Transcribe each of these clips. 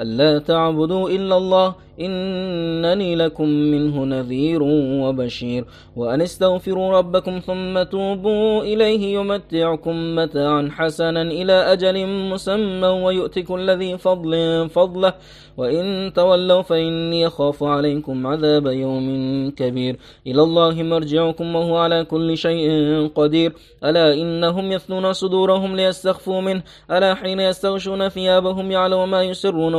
ألا تعبدوا إلا الله إنني لكم منه نذير وبشير. وأن استغفروا ربكم ثم توبوا إليه يمتعكم متاعا حسنا إلى أجل مسمى ويؤتك كل ذي فضل فضله. وإن تولوا فإني أخاف عليكم عذاب يوم كبير. إلى الله مرجعكم وهو على كل شيء قدير. ألا إنهم يثنون صدورهم ليستخفوا منه. ألا حين يستغشون ثيابهم يعلم ما يسرون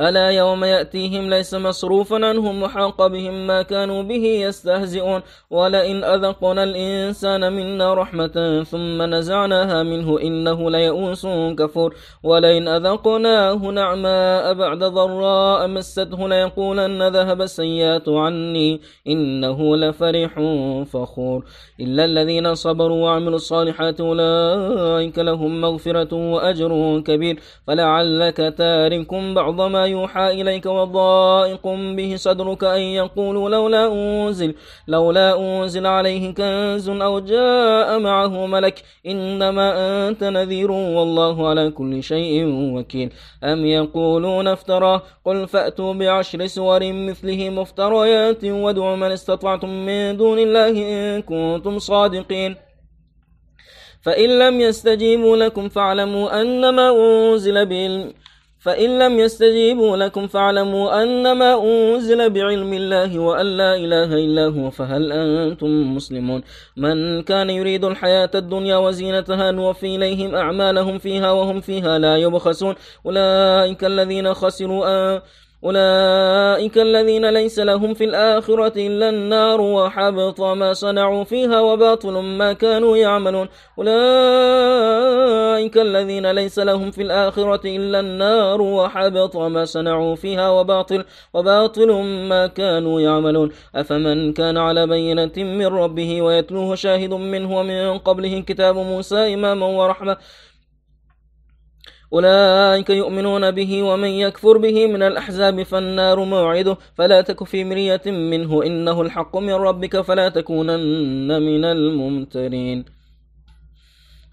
ألا يوم يأتيهم ليس مصروفا عنهم وحاق بهم ما كانوا به يستهزئون. ولئن أذقنا الإنسان منا رحمة ثم نزعناها منه إنه ليئوس كفور. ولئن أذقناه نعماء بعد ضراء مسته ليقولن ذهب السيئات عني إنه لفرح فخور. إلا الذين صبروا وعملوا الصالحات أولئك لهم مغفرة وأجر كبير. فلعلك تارك بعض ما يوحى إليك وضائق به صدرك أن يقولوا لولا أنزل لولا أنزل عليه كنز أو جاء معه ملك إنما أنت نذير والله على كل شيء وكيل. أم يقولون افترى؟ قل فأتوا بعشر سور مثله مفتريات وادعوا من استطعتم من دون الله إن كنتم صادقين. فإن لم يستجيبوا لكم فاعلموا أنما أنزل بالعلم فإن لم يستجيبوا لكم فاعلموا أنما أنزل بعلم الله وأن لا إله إلا هو فهل أنتم مسلمون؟ من كان يريد الحياة الدنيا وزينتها نوفي إليهم أعمالهم فيها وهم فيها لا يبخسون. أولئك الذين خسروا أولئك الذين ليس لهم في الآخرة إلا النار وحبط ما صنعوا فيها وباطل ما كانوا يعملون. أولئك الذين ليس لهم في الآخرة إلا النار وحبط ما صنعوا فيها وباطل وباطل ما كانوا يعملون. أفمن كان على بينة من ربه ويتلوه شاهد منه ومن قبله كتاب موسى إماما ورحمة. أولئك يؤمنون به ومن يكفر به من الأحزاب فالنار موعده فلا تك في مرية منه إنه الحق من ربك فلا تكونن من الممترين.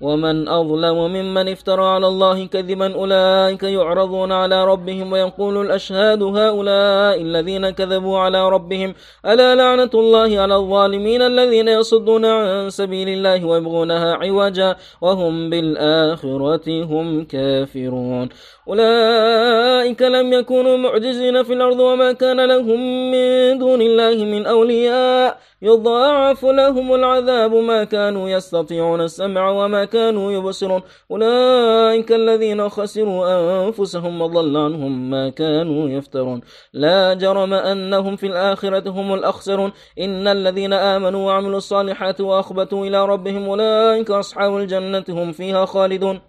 ومن أظلم ممن افترى على الله كذبا أولئك يعرضون على ربهم ويقول الأشهاد هؤلاء الذين كذبوا على ربهم ألا لعنة الله على الظالمين الذين يصدون عن سبيل الله ويبغونها عوجا وهم بالآخرة هم كافرون أولئك لم يكونوا معجزين في الأرض وما كان لهم من دون الله من أولياء يضاعف لهم العذاب ما كانوا يستطيعون السمع وما كانوا يبصرون. أولئك الذين خسروا أنفسهم وضل عنهم ما كانوا يفترون. لا جرم أنهم في الآخرة هم الأخسرون. إن الذين آمنوا وعملوا الصالحات وأخبتوا إلى ربهم أولئك أصحاب الجنة هم فيها خالدون.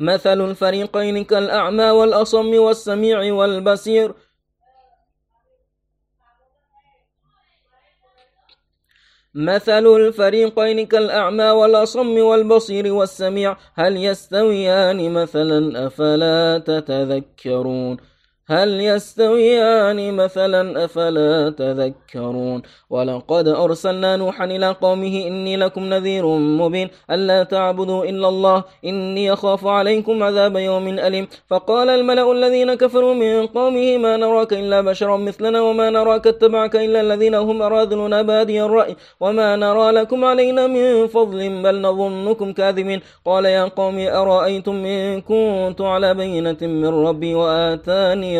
مثل الفريقين كالأعمى والأصم والسميع والبصير. مثل الفريقين كالأعمى والأصم والبصير والسميع هل يستويان مثلا أفلا تتذكرون؟ هل يستويان مثلا أفلا تذكرون؟ ولقد أرسلنا نوحا إلى قومه إني لكم نذير مبين ألا تعبدوا إلا الله إني أخاف عليكم عذاب يوم أليم. فقال الملأ الذين كفروا من قومه ما نراك إلا بشرا مثلنا وما نراك اتبعك إلا الذين هم أراذلنا بادي الرأي. وما نرى لكم علينا من فضل بل نظنكم كاذبين. قال يا قوم أرأيتم إن كنت على بينة من ربي وآتاني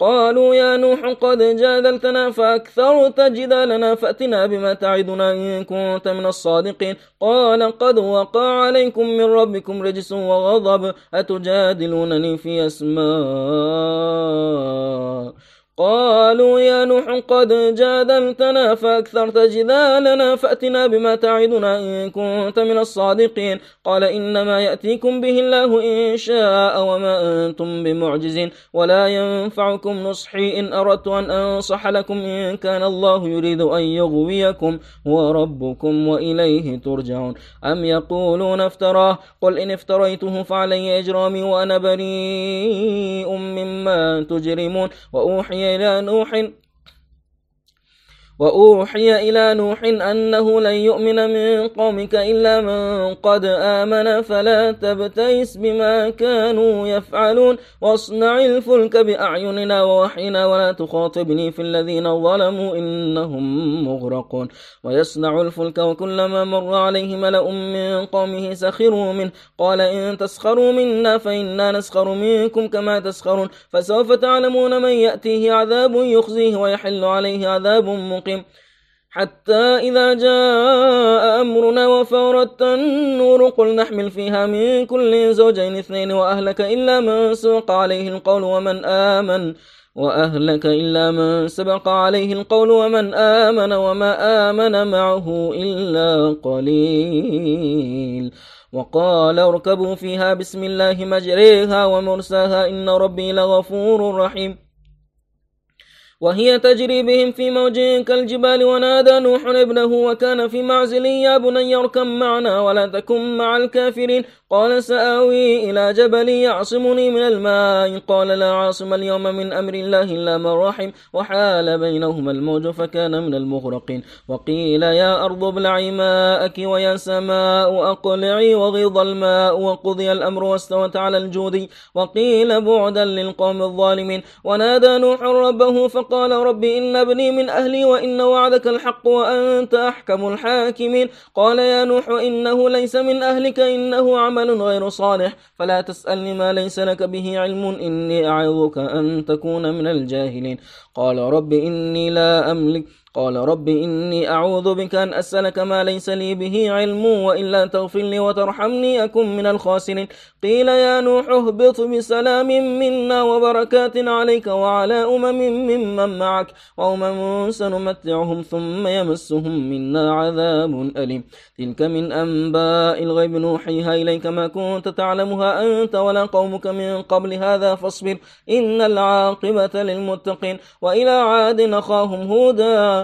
قالوا يا نوح قد جادلتنا فأكثرت جدالنا فأتنا بما تعدنا إن كنت من الصادقين. قال قد وقع عليكم من ربكم رجس وغضب أتجادلونني في أسماء؟ قالوا يا نوح قد جادلتنا فأكثرت جدالنا فأتنا بما تعدنا إن كنت من الصادقين. قال إنما يأتيكم به الله إن شاء وما أنتم بمعجزين. ولا ينفعكم نصحي إن أردت أن أنصح لكم إن كان الله يريد أن يغويكم وربكم وإليه ترجعون. أم يقولون افتراه؟ قل إن افتريته فعلي إجرامي وأنا بريء مما تجرمون. وأوحي إلى نوح وأوحي إلى نوح أنه لن يؤمن من قومك إلا من قد آمن فلا تبتئس بما كانوا يفعلون. واصنع الفلك بأعيننا ووحينا ولا تخاطبني في الذين ظلموا إنهم مغرقون. ويصنع الفلك وكلما مر عليه ملأ من قومه سخروا منه. قال إن تسخروا منا فإنا نسخر منكم كما تسخرون. فسوف تعلمون من يأتيه عذاب يخزيه ويحل عليه عذاب مقيم. مستقيم حتى إذا جاء أمرنا وفارت النور قل نحمل فيها من كل زوجين اثنين وأهلك إلا من سبق عليه القول ومن آمن وأهلك إلا من سبق عليه القول ومن آمن وما آمن معه إلا قليل وقال اركبوا فيها بسم الله مجريها ومرساها إن ربي لغفور رحيم وهي تجري بهم في موج كالجبال ونادى نوح ابنه وكان في معزل يا بني اركب معنا ولا تكن مع الكافرين. قال سآوي إلى جبل يعصمني من الماء. قال لا عاصم اليوم من أمر الله إلا من رحم. وحال بينهما الموج فكان من المغرقين. وقيل يا أرض ابلعي ماءك ويا سماء أقلعي وغيض الماء. وقضي الأمر واستوت على الجود وقيل بعدا للقوم الظالمين. ونادى نوح ربه فقال رب إن ابني من أهلي وإن وعدك الحق وأنت أحكم الحاكمين. قال يا نوح إنه ليس من أهلك إنه عمل عمل غير صالح. فلا تسألني ما ليس لك به علم. إني أعظك أن تكون من الجاهلين. قال رب إني لا أملك قال رب إني أعوذ بك أن أسألك ما ليس لي به علم وإلا تغفر لي وترحمني أكن من الخاسرين. قيل يا نوح اهبط بسلام منا وبركات عليك وعلى أمم ممن معك وأمم سنمتعهم ثم يمسهم منا عذاب أليم. تلك من أنباء الغيب. نوحيها إليك ما كنت تعلمها أنت ولا قومك من قبل هذا فاصبر إن العاقبة للمتقين. وإلى عاد أخاهم هودا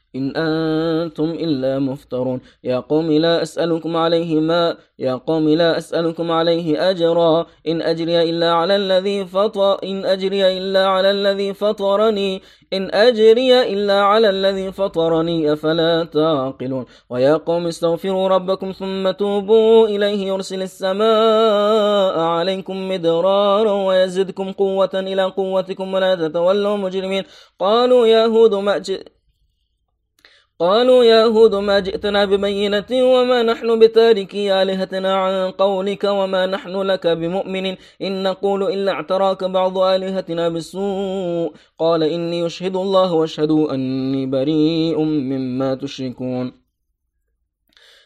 إن أنتم إلا مفترون. يا قوم لا أسألكم عليه ما يا قوم لا أسألكم عليه أجرا. إن أجري إلا على الذي فطر إن أجري إلا على الذي فطرني. إن أجري إلا على الذي فطرني أفلا تعقلون. ويا قوم استغفروا ربكم ثم توبوا إليه يرسل السماء عليكم مدرارا ويزدكم قوة إلى قوتكم ولا تتولوا مجرمين. قالوا يا هود ما قالوا يا هود ما جئتنا ببينة وما نحن بتاركي آلهتنا عن قولك وما نحن لك بمؤمن إن نقول إلا اعتراك بعض آلهتنا بالسوء. قال إني يشهد الله واشهدوا أني بريء مما تشركون.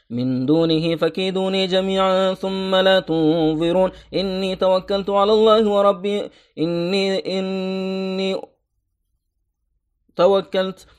من دونه فكيدوني جميعا ثم لا تنظرون. إني توكلت على الله وربي. إني إني توكلت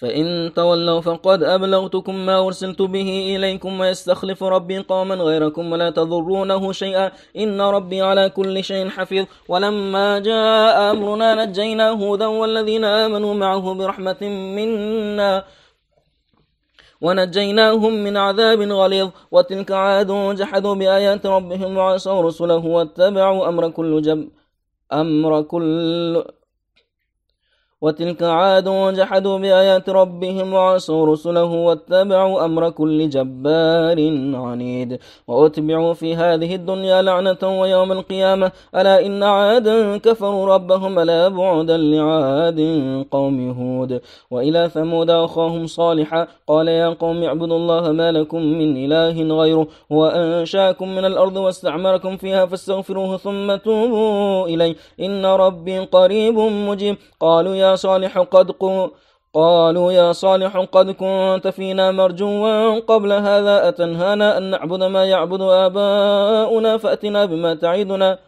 فإن تولوا فقد أبلغتكم ما أرسلت به إليكم ويستخلف ربي قوما غيركم ولا تضرونه شيئا. إن ربي على كل شيء حفيظ. ولما جاء أمرنا نجينا هودا والذين آمنوا معه برحمة منا ونجيناهم من عذاب غليظ. وتلك عاد جحدوا بآيات ربهم وعصوا رسله واتبعوا أمر كل جب أمر كل وتلك عاد وجحدوا بآيات ربهم وعصوا رسله واتبعوا أمر كل جبار عنيد. وأتبعوا في هذه الدنيا لعنة ويوم القيامة. ألا إن عادا كفروا ربهم ألا بعدا لعاد قوم هود وإلى ثمود أخاهم صالحا قال يا قوم اعبدوا الله ما لكم من إله غيره هو أنشأكم من الأرض واستعمركم فيها فاستغفروه ثم توبوا إليه. إن ربي قريب مجيب. قالوا يا صالح قد قالوا يا صالح قد كنت فينا مرجوا قبل هذا أتنهانا أن نعبد ما يعبد آباؤنا فأتنا بما تعيدنا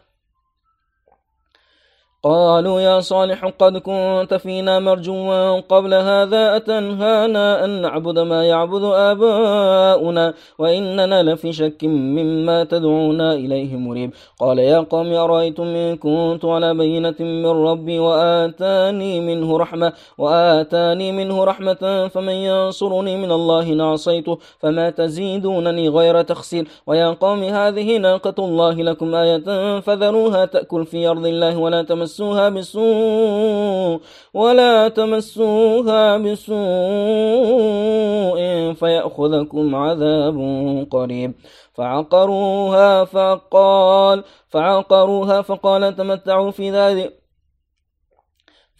قالوا يا صالح قد كنت فينا مرجوا قبل هذا أتنهانا أن نعبد ما يعبد آباؤنا وإننا لفي شك مما تدعونا إليه مريب. قال يا قوم أرأيتم إن كنت على بينة من ربي وآتاني منه رحمة وآتاني منه رحمة فمن ينصرني من الله نعصيته فما تزيدونني غير تخسير. ويا قوم هذه ناقة الله لكم آية فذروها تأكل في أرض الله ولا تمس تمسوها بسوء ولا تمسوها بسوء فيأخذكم عذاب قريب. فعقروها فقال فعقروها فقال تمتعوا في ذلك.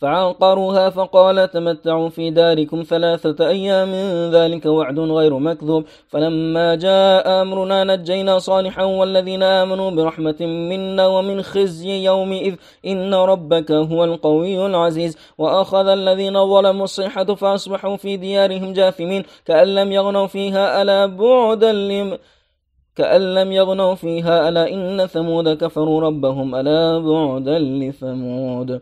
فعقروها فقال تمتعوا في داركم ثلاثة أيام ذلك وعد غير مكذوب. فلما جاء أمرنا نجينا صالحا والذين آمنوا برحمة منا ومن خزي يومئذ. إن ربك هو القوي العزيز. وأخذ الذين ظلموا الصيحة فأصبحوا في ديارهم جاثمين. كأن لم يغنوا فيها ألا بعدا لم كأن لم يغنوا فيها ألا إن ثمود كفروا ربهم ألا بعدا لثمود.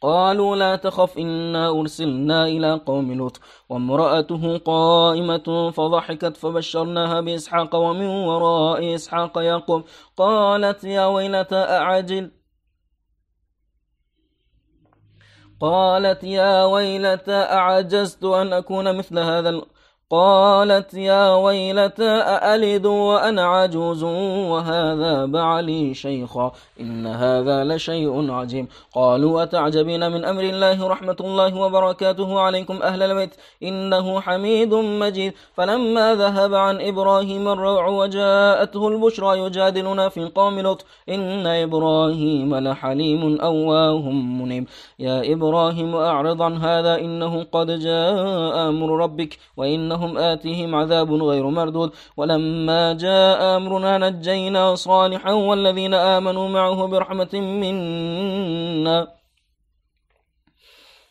قالوا لا تخف إنا أرسلنا إلى قوم لوط وامرأته قائمة فضحكت فبشرناها بإسحاق ومن وراء إسحاق يعقوب. قالت يا ويلتى أعجل؟ قالت يا ويلتى أعجزت أن أكون مثل هذا قالت يا ويلتى أألد وأنا عجوز وهذا بعلي شيخا إن هذا لشيء عجيب. قالوا أتعجبين من أمر الله رحمة الله وبركاته عليكم أهل البيت؟ إنه حميد مجيد. فلما ذهب عن إبراهيم الروع وجاءته البشرى يجادلنا في قوم لط إن إبراهيم لحليم أواه منيب. يا إبراهيم أعرض عن هذا إنه قد جاء أمر ربك. وإنه أنهم آتيهم عذاب غير مردود. ولما جاء أمرنا نجينا صالحا والذين آمنوا معه برحمة منا.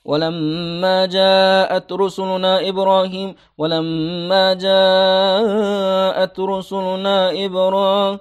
ولما جاءت رسلنا إبراهيم ولما جاءت رسلنا إبراهيم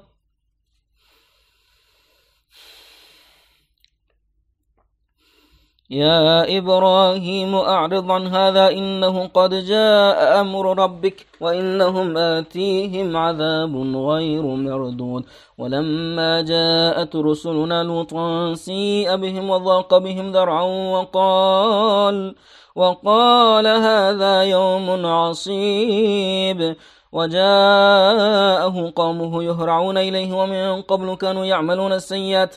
يا إبراهيم أعرض عن هذا إنه قد جاء أمر ربك وإنهم آتيهم عذاب غير مردود. ولما جاءت رسلنا لوطا سيء بهم وضاق بهم ذرعا وقال وقال هذا يوم عصيب. وجاءه قومه يهرعون إليه ومن قبل كانوا يعملون السيئات.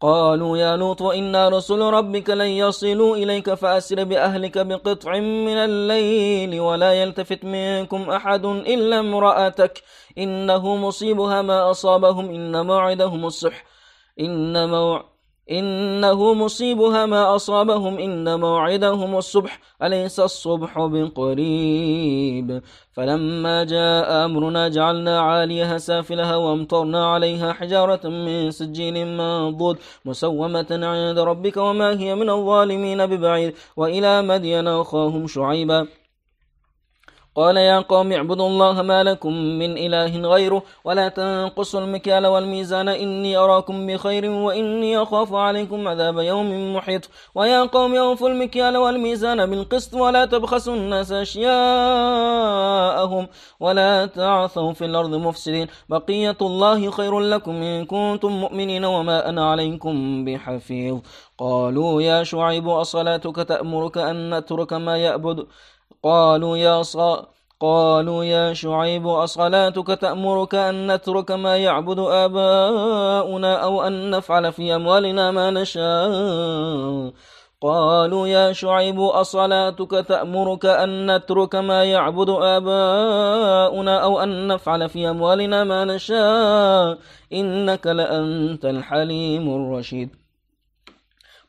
قالوا يا لوط إنا رسل ربك لن يصلوا إليك فأسر بأهلك بقطع من الليل ولا يلتفت منكم أحد إلا امرأتك. إنه مصيبها ما أصابهم إن موعدهم الصح. إن موعدهم إنه مصيبها ما أصابهم إن موعدهم الصبح أليس الصبح بقريب؟ فلما جاء أمرنا جعلنا عاليها سافلها وأمطرنا عليها حجارة من سجيل منضود مسومة عند ربك وما هي من الظالمين ببعيد وإلى مدين أخاهم شعيبا. قال يا قوم اعبدوا الله ما لكم من إله غيره ولا تنقصوا المكيال والميزان إني أراكم بخير وإني أخاف عليكم عذاب يوم محيط ويا قوم أوفوا المكيال والميزان بالقسط ولا تبخسوا الناس أشياءهم ولا تعثوا في الأرض مفسدين بقية الله خير لكم إن كنتم مؤمنين وما أنا عليكم بحفيظ قالوا يا شعيب أصلاتك تأمرك أن نترك ما يعبد قالوا يا صا قالوا يا شعيب أصلاتك تأمرك أن نترك ما يعبد آباؤنا أو أن نفعل في أموالنا ما نشاء. قالوا يا شعيب أصلاتك تأمرك أن نترك ما يعبد آباؤنا أو أن نفعل في أموالنا ما نشاء. إنك لأنت الحليم الرشيد.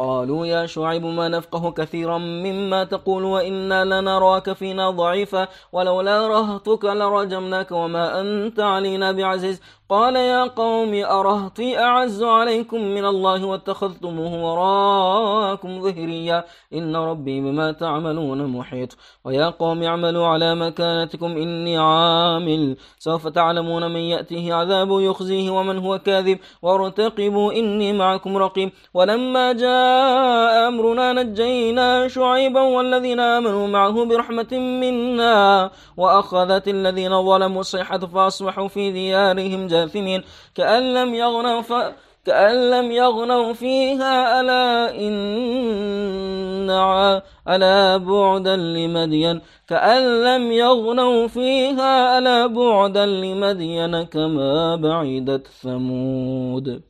قالوا يا شعيب ما نفقه كثيرا مما تقول وإنا لنراك فينا ضعيفا ولولا رهتك لرجمناك وما أنت علينا بعزيز. قال يا قوم أرهطي أعز عليكم من الله واتخذتموه وراءكم ظهريا. إن ربي بما تعملون محيط. ويا قوم اعملوا على مكانتكم إني عامل. سوف تعلمون من يأتيه عذاب يخزيه ومن هو كاذب. وارتقبوا إني معكم رقيب. ولما جاء أمرنا نجينا شعيبا والذين آمنوا معه برحمة منا وأخذت الذين ظلموا الصيحة فأصبحوا في ديارهم جاثمين. كأن لم يغنوا ف... كأن لم يغنوا فيها ألا إن ألا بعدا لمدين. كأن لم يغنوا فيها ألا بعدا لمدين كما بعدت ثمود.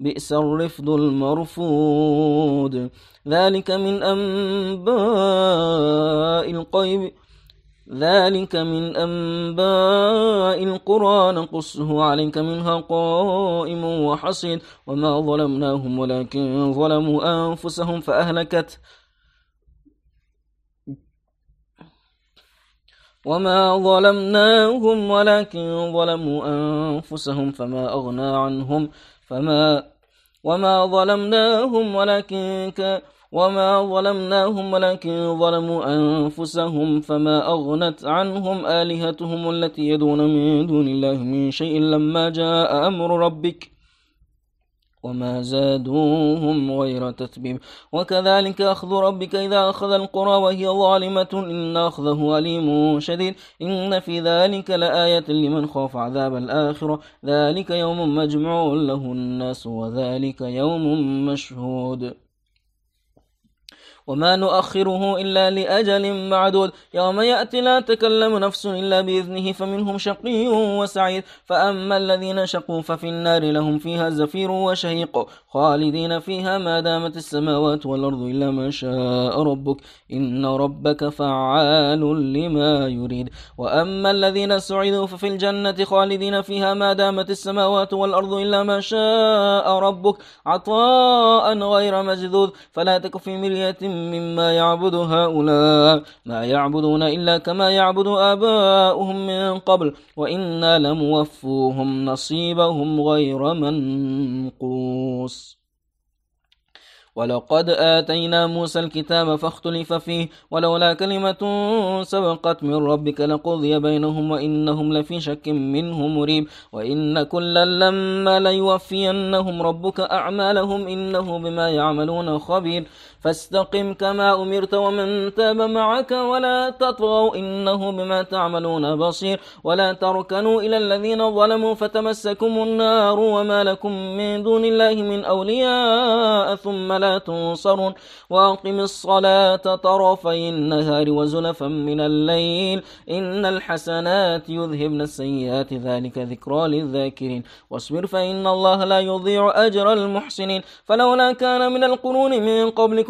بئس الرفد المرفود ذلك من أنباء القيب ذلك من أنباء القرى. نقصه عليك منها قائم وحصيد. وما ظلمناهم ولكن ظلموا أنفسهم فأهلكت. وما ظلمناهم ولكن ظلموا أنفسهم فما أغنى عنهم. فما وما ظلمناهم ولكن ك وما ظلمناهم ولكن ظلموا أنفسهم فما أغنت عنهم آلهتهم التي يدون من دون الله من شيء لما جاء أمر ربك وما زادوهم غير تتبيب. وكذلك أخذ ربك إذا أخذ القرى وهي ظالمة إن أخذه أليم شديد. إن في ذلك لآية لمن خاف عذاب الآخرة. ذلك يوم مجموع له الناس وذلك يوم مشهود. وما نؤخره إلا لأجل معدود يوم يأتي لا تكلم نفس إلا بإذنه فمنهم شقي وسعيد فأما الذين شقوا ففي النار لهم فيها زفير وشهيق خالدين فيها ما دامت السماوات والأرض إلا ما شاء ربك إن ربك فعال لما يريد وأما الذين سعدوا ففي الجنة خالدين فيها ما دامت السماوات والأرض إلا ما شاء ربك عطاء غير مجذوذ فلا تك في مرية مما يعبد هؤلاء ما يعبدون إلا كما يعبد آباؤهم من قبل وإنا لموفوهم نصيبهم غير منقوص. ولقد آتينا موسى الكتاب فاختلف فيه ولولا كلمة سبقت من ربك لقضي بينهم وإنهم لفي شك منه مريب وإن كلا لما ليوفينهم ربك أعمالهم إنه بما يعملون خبير. فاستقم كما أمرت ومن تاب معك ولا تطغوا إنه بما تعملون بصير ولا تركنوا إلى الذين ظلموا فتمسكم النار وما لكم من دون الله من أولياء ثم لا تنصرون وأقم الصلاة طرفي النهار وزلفا من الليل إن الحسنات يذهبن السيئات ذلك ذكرى للذاكرين واصبر فإن الله لا يضيع أجر المحسنين فلولا كان من القرون من قبلكم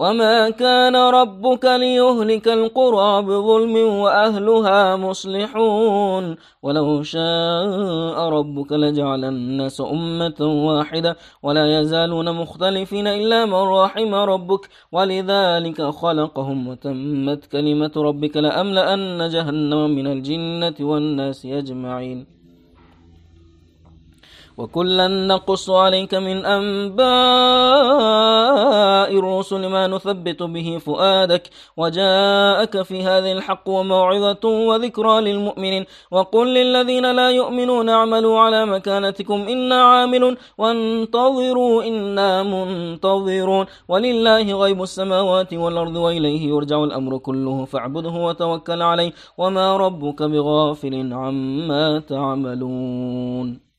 وما كان ربك ليهلك القرى بظلم وأهلها مصلحون ولو شاء ربك لجعل الناس أمة واحدة ولا يزالون مختلفين إلا من رحم ربك ولذلك خلقهم وتمت كلمة ربك لأملأن جهنم من الجنة والناس أجمعين وكلا نقص عليك من أنباء الرسل ما نثبت به فؤادك وجاءك في هذه الحق وموعظة وذكرى للمؤمنين وقل للذين لا يؤمنون اعملوا على مكانتكم إنا عامل وانتظروا إنا منتظرون ولله غيب السماوات والأرض وإليه يرجع الأمر كله فاعبده وتوكل عليه وما ربك بغافل عما تعملون